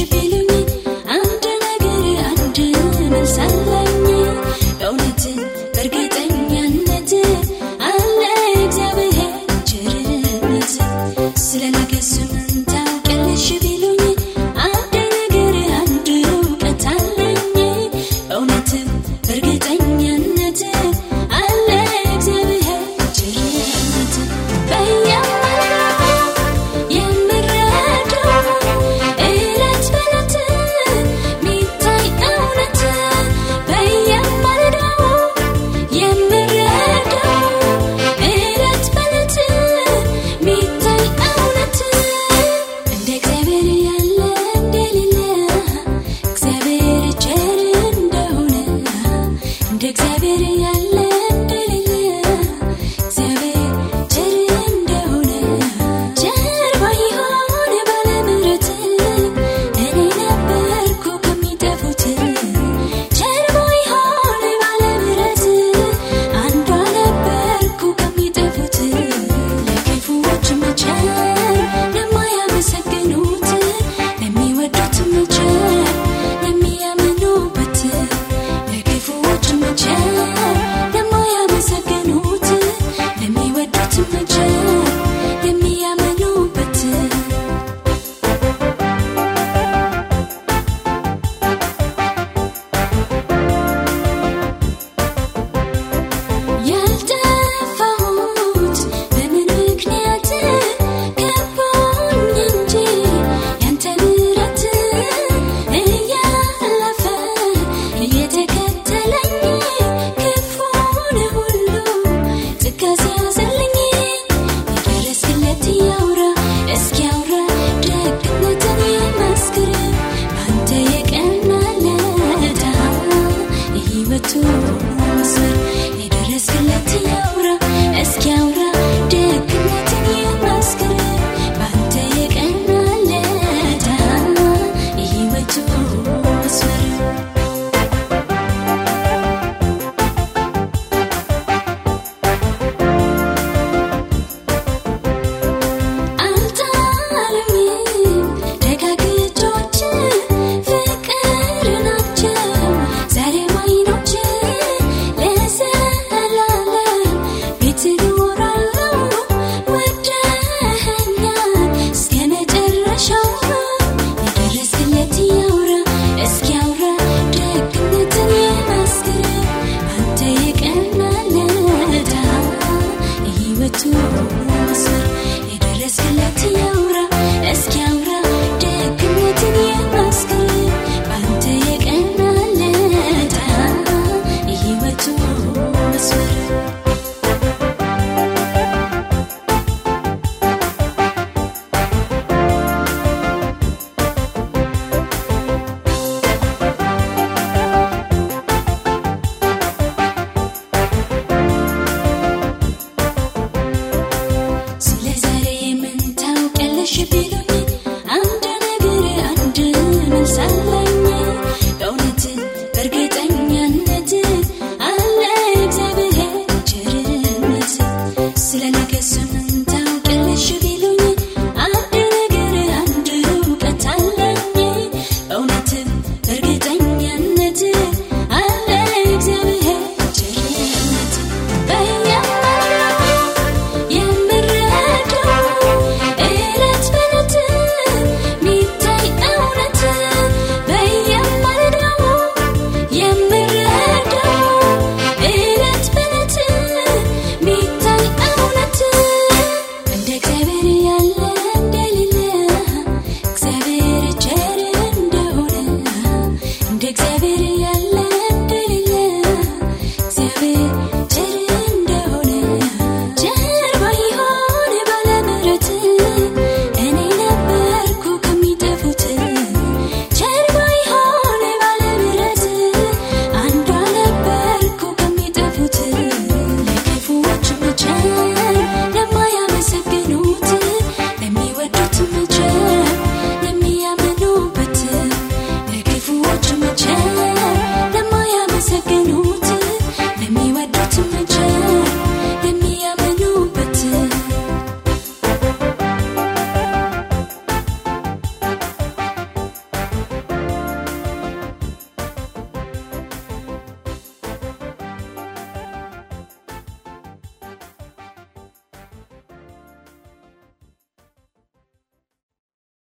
should be